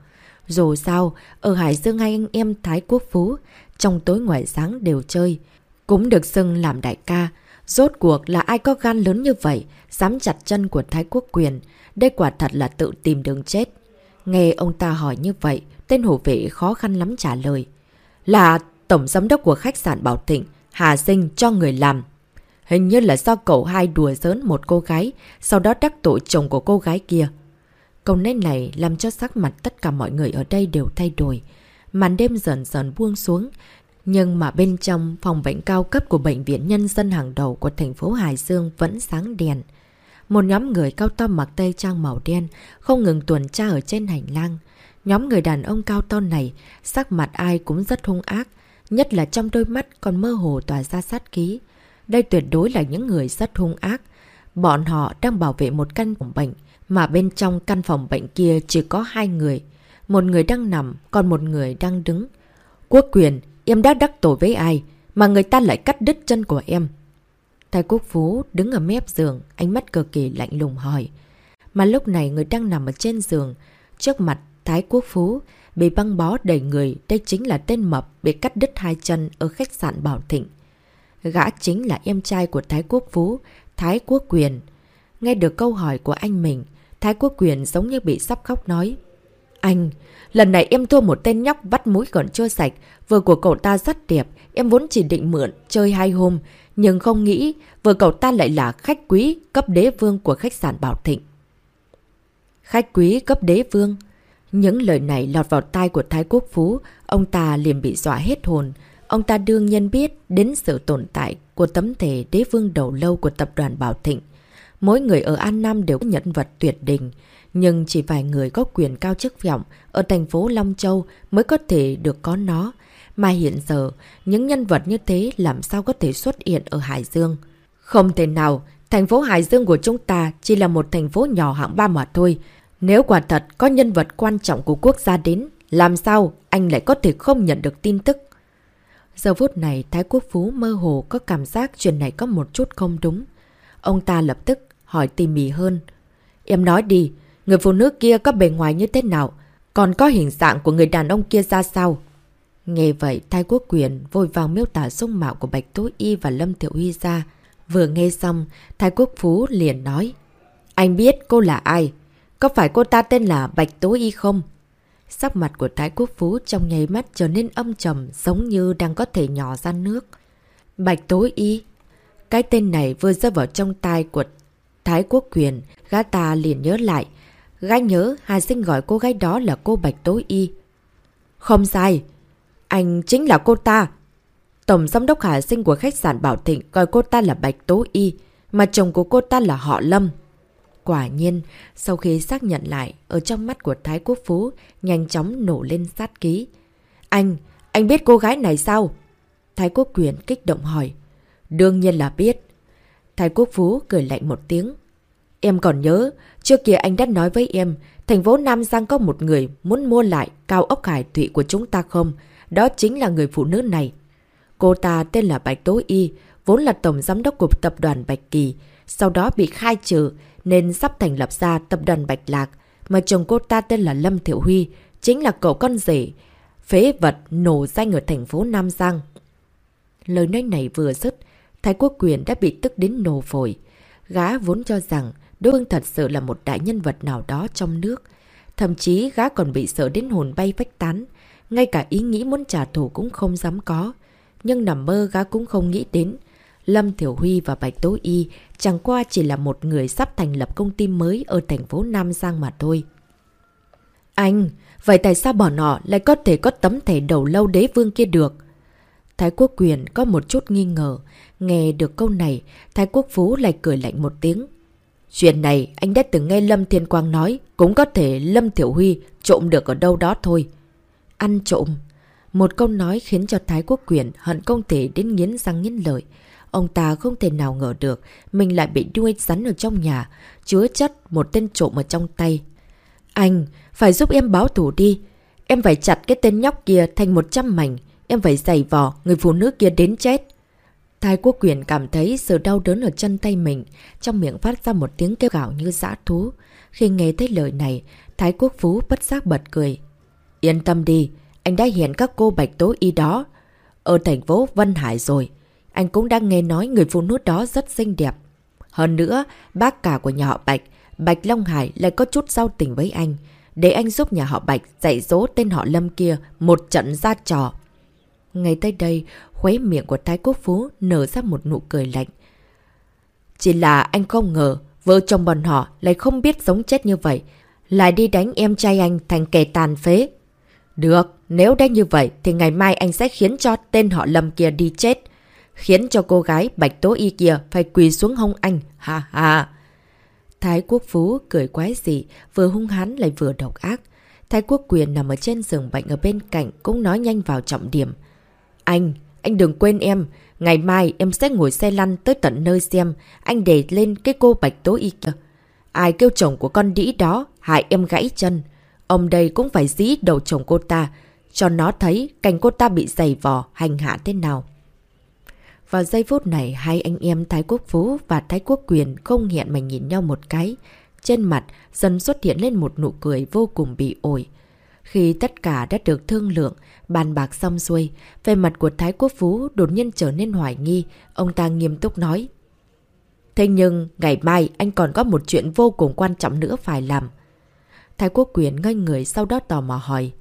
Dù sao, ở Hải Dương hai anh em Thái Quốc Phú, trong tối ngoài sáng đều chơi. Cũng được xưng làm đại ca. Rốt cuộc là ai có gan lớn như vậy, dám chặt chân của Thái Quốc Quyền. Đây quả thật là tự tìm đường chết. Nghe ông ta hỏi như vậy, tên hổ vệ khó khăn lắm trả lời. Là tổng giám đốc của khách sạn Bảo Thịnh, Hà Sinh cho người làm. Hình như là do cậu hai đùa giỡn một cô gái, sau đó đắc tội chồng của cô gái kia. Câu nói này làm cho sắc mặt tất cả mọi người ở đây đều thay đổi. Màn đêm dần dần buông xuống. Nhưng mà bên trong phòng bệnh cao cấp của Bệnh viện Nhân dân hàng đầu của thành phố Hải Dương vẫn sáng đèn. Một nhóm người cao to mặc tây trang màu đen không ngừng tuần tra ở trên hành lang. Nhóm người đàn ông cao to này, sắc mặt ai cũng rất hung ác, nhất là trong đôi mắt còn mơ hồ tỏa ra sát ký. Đây tuyệt đối là những người rất hung ác. Bọn họ đang bảo vệ một căn phòng bệnh, mà bên trong căn phòng bệnh kia chỉ có hai người. Một người đang nằm, còn một người đang đứng. Quốc quyền, em đã đắc tội với ai, mà người ta lại cắt đứt chân của em. Thái Quốc Phú đứng ở mép giường, ánh mắt cực kỳ lạnh lùng hỏi. Mà lúc này người đang nằm ở trên giường, trước mặt Thái Quốc Phú bị băng bó đầy người, đây chính là tên mập bị cắt đứt hai chân ở khách sạn Bảo Thịnh. Gã chính là em trai của Thái Quốc Phú, Thái Quốc Quyền. Nghe được câu hỏi của anh mình, Thái Quốc Quyền giống như bị sắp khóc nói. Anh, lần này em thua một tên nhóc bắt mũi còn chưa sạch, vừa của cậu ta rất đẹp, em vốn chỉ định mượn, chơi hai hôm, nhưng không nghĩ vừa cậu ta lại là khách quý cấp đế vương của khách sạn Bảo Thịnh. Khách quý cấp đế vương? Những lời này lọt vào tai của Thái Quốc Phú, ông ta liền bị dọa hết hồn. Ông ta đương nhiên biết đến sự tồn tại của tấm thể đế vương đầu lâu của tập đoàn Bảo Thịnh. Mỗi người ở An Nam đều có nhân vật tuyệt đình, nhưng chỉ vài người có quyền cao chức vọng ở thành phố Long Châu mới có thể được có nó. Mà hiện giờ, những nhân vật như thế làm sao có thể xuất hiện ở Hải Dương? Không thể nào, thành phố Hải Dương của chúng ta chỉ là một thành phố nhỏ hạng ba mà thôi. Nếu quả thật có nhân vật quan trọng của quốc gia đến, làm sao anh lại có thể không nhận được tin tức? Giờ phút này, Thái Quốc Phú mơ hồ có cảm giác chuyện này có một chút không đúng. Ông ta lập tức hỏi tỉ mỉ hơn. Em nói đi, người phụ nữ kia có bề ngoài như thế nào? Còn có hình dạng của người đàn ông kia ra sao? Nghe vậy, Thái Quốc Quyền vội vàng miêu tả dung mạo của Bạch Tố Y và Lâm Tiểu Huy ra. Vừa nghe xong, Thái Quốc Phú liền nói. Anh biết cô là ai? Có phải cô ta tên là Bạch Tố Y không? Sắc mặt của Thái Quốc Phú trong nháy mắt trở nên âm trầm giống như đang có thể nhỏ ra nước. Bạch Tố Y Cái tên này vừa rơi vào trong tai của Thái Quốc Quyền, gã ta liền nhớ lại. Gái nhớ Hà Sinh gọi cô gái đó là cô Bạch Tố Y. Không sai, anh chính là cô ta. Tổng giám đốc Hà Sinh của khách sạn Bảo Thịnh gọi cô ta là Bạch Tố Y, mà chồng của cô ta là họ Lâm. Quả nhiên, sau khi xác nhận lại, ở trong mắt của Thái Quốc Phú nhanh chóng nổ lên sát ký. Anh, anh biết cô gái này sao? Thái Quốc Quyền kích động hỏi. Đương nhiên là biết. Thái Quốc Phú cười lạnh một tiếng. Em còn nhớ, trước kia anh đã nói với em, thành phố Nam Giang có một người muốn mua lại cao ốc hải thụy của chúng ta không? Đó chính là người phụ nữ này. Cô ta tên là Bạch Tố Y, vốn là tổng giám đốc của tập đoàn Bạch Kỳ, sau đó bị khai trừ nên sắp thành lập ra tập đoàn Bạch Lạc. mà chồng cô ta tên là Lâm Thiệu Huy, chính là cậu con rể, phế vật nổ danh ở thành phố Nam Giang. Lời nói này vừa dứt, Thái Quốc Quyền đã bị tức đến nổ phổi. Gá vốn cho rằng đối phương thật sự là một đại nhân vật nào đó trong nước. Thậm chí gã còn bị sợ đến hồn bay vách tán. Ngay cả ý nghĩ muốn trả thù cũng không dám có. Nhưng nằm mơ gã cũng không nghĩ đến. Lâm Thiểu Huy và Bạch Tố Y chẳng qua chỉ là một người sắp thành lập công ty mới ở thành phố Nam Giang mà thôi. Anh, vậy tại sao bọn họ lại có thể có tấm thẻ đầu lâu đế vương kia được? Thái Quốc Quyền có một chút nghi ngờ. Nghe được câu này, Thái Quốc Phú lại cười lạnh một tiếng. Chuyện này anh đã từng nghe Lâm Thiên Quang nói, cũng có thể Lâm Thiểu Huy trộm được ở đâu đó thôi. Ăn trộm. Một câu nói khiến cho Thái Quốc Quyền hận công thể đến nghiến răng nghiến lợi. Ông ta không thể nào ngờ được mình lại bị đuôi rắn ở trong nhà, chứa chất một tên trộm ở trong tay. Anh, phải giúp em báo thủ đi. Em phải chặt cái tên nhóc kia thành 100 mảnh. Em phải giày vò người phụ nữ kia đến chết. Thái quốc quyền cảm thấy sự đau đớn ở chân tay mình, trong miệng phát ra một tiếng kêu gạo như dã thú. Khi nghe thấy lời này, Thái quốc phú bất giác bật cười. Yên tâm đi, anh đã hiện các cô bạch tố y đó. Ở thành phố Vân Hải rồi, anh cũng đang nghe nói người phụ nữ đó rất xinh đẹp. Hơn nữa, bác cả của nhà họ Bạch, Bạch Long Hải lại có chút giao tình với anh. Để anh giúp nhà họ Bạch dạy dỗ tên họ Lâm kia một trận ra trò. Ngay tới đây, khuấy miệng của Thái Quốc Phú nở ra một nụ cười lạnh. Chỉ là anh không ngờ, vợ chồng bọn họ lại không biết sống chết như vậy, lại đi đánh em trai anh thành kẻ tàn phế. Được, nếu đã như vậy thì ngày mai anh sẽ khiến cho tên họ Lâm kia đi chết. Khiến cho cô gái Bạch Tố Y kia phải quỳ xuống hông anh. Ha ha. Thái Quốc Phú cười quái dị, vừa hung hán lại vừa độc ác. Thái Quốc Quyền nằm ở trên giường bệnh ở bên cạnh cũng nói nhanh vào trọng điểm. Anh, anh đừng quên em. Ngày mai em sẽ ngồi xe lăn tới tận nơi xem. Anh để lên cái cô Bạch Tố Y kia. Ai kêu chồng của con đĩ đó, hại em gãy chân. Ông đây cũng phải dí đầu chồng cô ta, cho nó thấy cảnh cô ta bị giày vò, hành hạ thế nào. Vào giây phút này, hai anh em Thái Quốc Phú và Thái Quốc Quyền không hẹn mà nhìn nhau một cái. Trên mặt dần xuất hiện lên một nụ cười vô cùng bị ổi. Khi tất cả đã được thương lượng, bàn bạc xong xuôi, về mặt của Thái Quốc Phú đột nhiên trở nên hoài nghi, ông ta nghiêm túc nói. Thế nhưng, ngày mai anh còn có một chuyện vô cùng quan trọng nữa phải làm. Thái Quốc Quyền ngây người sau đó tò mò hỏi.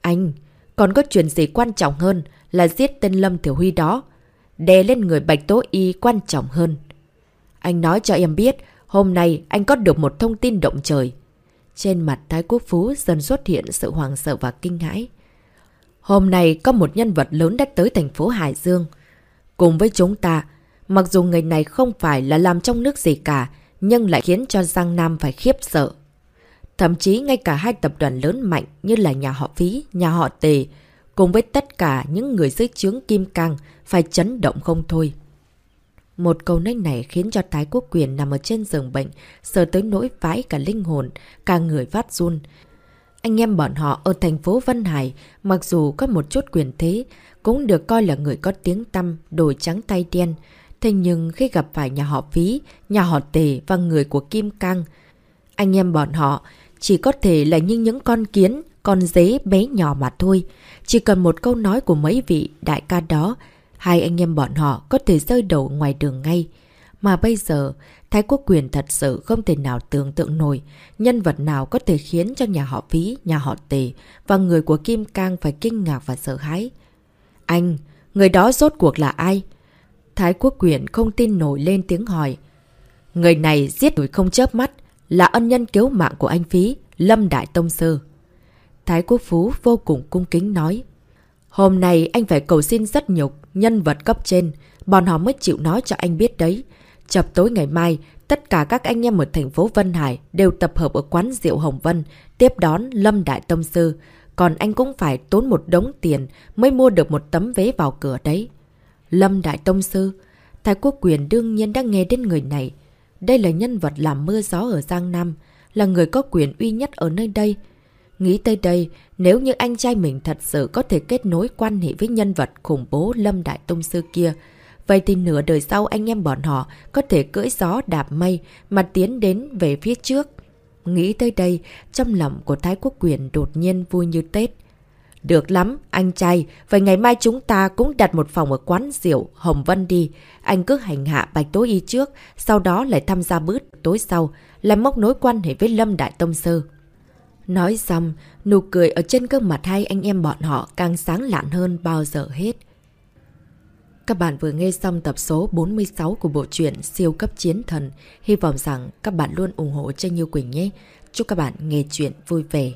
Anh, còn có chuyện gì quan trọng hơn là giết tên Lâm Thiểu Huy đó? Đè lên người Bạch Tố Y quan trọng hơn. Anh nói cho em biết, hôm nay anh có được một thông tin động trời. Trên mặt Thái Quốc Phú dần xuất hiện sự hoàng sợ và kinh hãi. Hôm nay có một nhân vật lớn đã tới thành phố Hải Dương. Cùng với chúng ta, mặc dù người này không phải là làm trong nước gì cả, nhưng lại khiến cho Giang Nam phải khiếp sợ. Thậm chí ngay cả hai tập đoàn lớn mạnh như là nhà họ Phí, nhà họ Tề, cùng với tất cả những người dưới chướng Kim Cang phải chấn động không thôi. Một câu nói này khiến cho Thái Quốc Quyền nằm ở trên giường bệnh, sợ tới nỗi vãi cả linh hồn, cả người phát run. Anh em bọn họ ở thành phố Vân Hải, mặc dù có một chút quyền thế, cũng được coi là người có tiếng tăm, đổi trắng tay đen. Thế nhưng khi gặp phải nhà họ Phí, nhà họ Tề và người của Kim Cang, anh em bọn họ chỉ có thể là như những con kiến, con dế bé nhỏ mà thôi. Chỉ cần một câu nói của mấy vị đại ca đó, hai anh em bọn họ có thể rơi đầu ngoài đường ngay. Mà bây giờ, Thái Quốc Quyền thật sự không thể nào tưởng tượng nổi nhân vật nào có thể khiến cho nhà họ Phí, nhà họ Tề và người của Kim Cang phải kinh ngạc và sợ hãi. Anh, người đó rốt cuộc là ai? Thái Quốc Quyền không tin nổi lên tiếng hỏi. Người này giết người không chớp mắt, là ân nhân cứu mạng của anh Phí, Lâm Đại Tông Sư. Thái Quốc Phú vô cùng cung kính nói. Hôm nay anh phải cầu xin rất nhiều nhân vật cấp trên, bọn họ mới chịu nói cho anh biết đấy. Chập tối ngày mai, tất cả các anh em ở thành phố Vân Hải đều tập hợp ở quán rượu Hồng Vân, tiếp đón Lâm Đại Tông Sư. Còn anh cũng phải tốn một đống tiền mới mua được một tấm vé vào cửa đấy. Lâm Đại Tông Sư, Thái Quốc Quyền đương nhiên đã nghe đến người này. Đây là nhân vật làm mưa gió ở Giang Nam, là người có quyền uy nhất ở nơi đây. Nghĩ tới đây, nếu như anh trai mình thật sự có thể kết nối quan hệ với nhân vật khủng bố Lâm Đại Tông Sư kia, vậy thì nửa đời sau anh em bọn họ có thể cưỡi gió đạp mây mà tiến đến về phía trước. nghĩ tới đây, trong lòng của Thái Quốc Quyền đột nhiên vui như Tết. Được lắm, anh trai, vậy ngày mai chúng ta cũng đặt một phòng ở quán rượu Hồng Vân đi. Anh cứ hành hạ Bạch Tố Y trước, sau đó lại tham gia bữa tối sau, làm mốc nối quan hệ với Lâm Đại Tông Sơ. Nói xong, nụ cười ở trên gương mặt hai anh em bọn họ càng sáng lạn hơn bao giờ hết. Các bạn vừa nghe xong tập số 46 của bộ truyện Siêu cấp chiến thần. Hy vọng rằng các bạn luôn ủng hộ cho Như Quỳnh nhé. Chúc các bạn nghe chuyện vui vẻ.